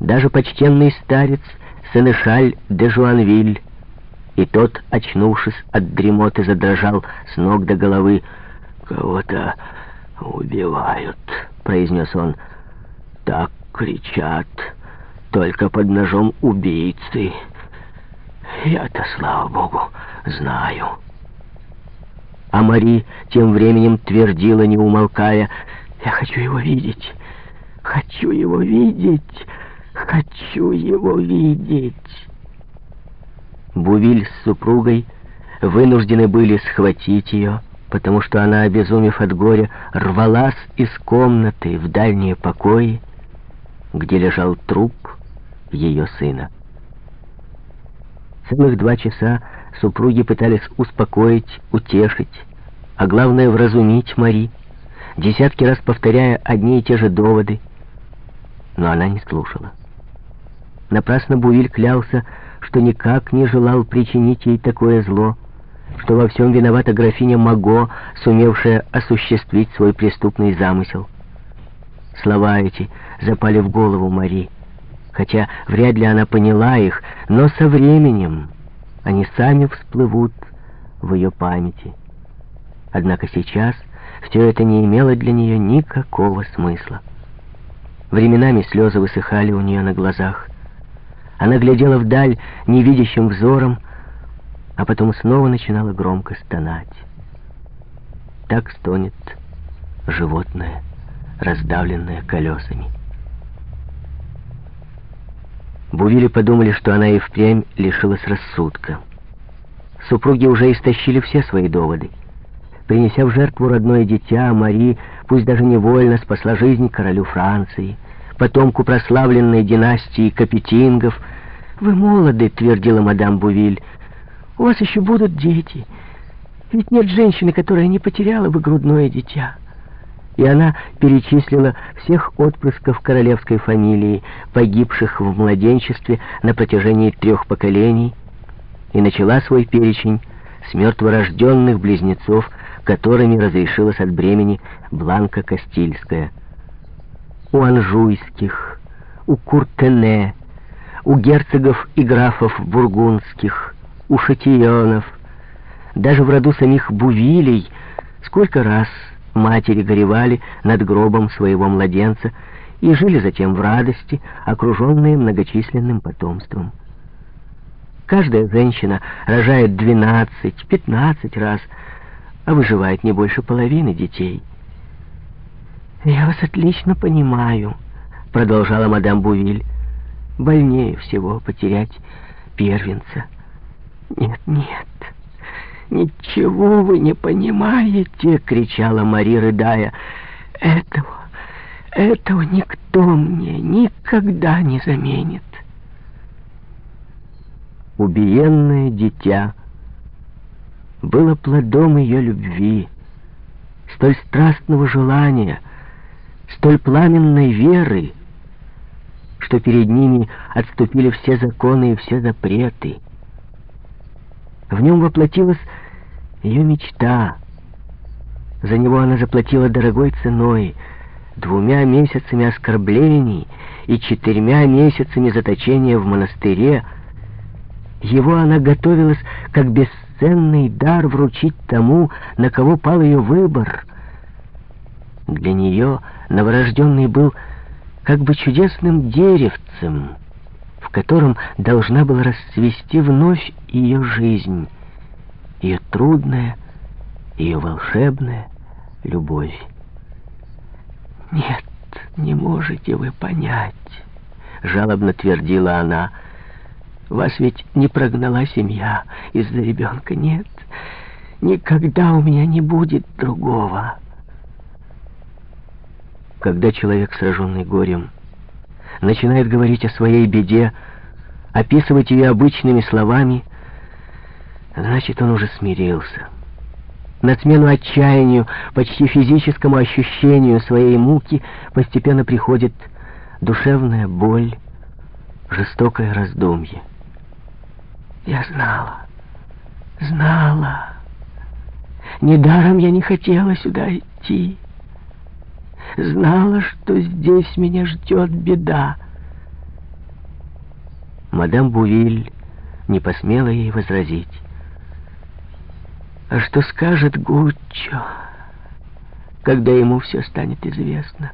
Даже почтенный старец Сенешаль де Жуанвиль, и тот, очнувшись от дремоты, задрожал с ног до головы. «Кого-то убивают», — произнес он. «Так кричат, только под ножом убийцы. Я-то, слава богу, знаю». А Мари тем временем твердила, не умолкая, «Я хочу его видеть, хочу его видеть, хочу его видеть». Бувиль с супругой вынуждены были схватить ее, потому что она, обезумев от горя, рвалась из комнаты в дальние покои, где лежал труп ее сына. Целых два часа супруги пытались успокоить, утешить, а главное вразумить Мари, десятки раз повторяя одни и те же доводы, но она не слушала. Напрасно Бувиль клялся, что никак не желал причинить ей такое зло, что во всем виновата графиня Маго, сумевшая осуществить свой преступный замысел. Слова эти запали в голову Мари, хотя вряд ли она поняла их, но со временем они сами всплывут в ее памяти. Однако сейчас все это не имело для нее никакого смысла. Временами слезы высыхали у нее на глазах. Она глядела вдаль невидящим взором, а потом снова начинала громко стонать. Так стонет животное, раздавленное колесами. Бувили подумали, что она и впрямь лишилась рассудка. Супруги уже истощили все свои доводы. Принеся в жертву родное дитя, Мари, пусть даже невольно, спасла жизнь королю Франции, потомку прославленной династии Капетингов. «Вы молоды», — твердила мадам Бувиль, — «у вас еще будут дети. Ведь нет женщины, которая не потеряла бы грудное дитя» и она перечислила всех отпрысков королевской фамилии, погибших в младенчестве на протяжении трех поколений, и начала свой перечень с мертворожденных близнецов, которыми разрешилась от бремени Бланка Кастильская. У Анжуйских, у Куртене, у герцогов и графов бургундских, у шатионов, даже в роду самих Бувилей, сколько раз матери горевали над гробом своего младенца и жили затем в радости, окруженные многочисленным потомством. Каждая женщина рожает 12-15 раз, а выживает не больше половины детей. «Я вас отлично понимаю», — продолжала мадам Бувиль. «Больнее всего потерять первенца». «Нет, нет, ничего вы не понимаете!» — кричала Мари, рыдая. «Этого, этого никто мне никогда не заменит!» убиенное дитя, было плодом ее любви, столь страстного желания, столь пламенной веры, что перед ними отступили все законы и все запреты. В нем воплотилась ее мечта. За него она заплатила дорогой ценой, двумя месяцами оскорблений и четырьмя месяцами заточения в монастыре, его она готовилась как бесценный дар вручить тому, на кого пал ее выбор. Для нее новорожденный был как бы чудесным деревцем, в котором должна была расцвести вновь ее жизнь, ее трудная, ее волшебная любовь. «Нет, не можете вы понять», — жалобно твердила она, — вас ведь не прогнала семья из-за ребенка, нет. Никогда у меня не будет другого. Когда человек, сраженный горем, начинает говорить о своей беде, описывать ее обычными словами, значит, он уже смирился. На смену отчаянию, почти физическому ощущению своей муки постепенно приходит душевная боль, жестокое раздумье. Я знала, знала. Недаром я не хотела сюда идти. Знала, что здесь меня ждет беда. Мадам Бувиль не посмела ей возразить. А что скажет Гуччо, когда ему все станет известно?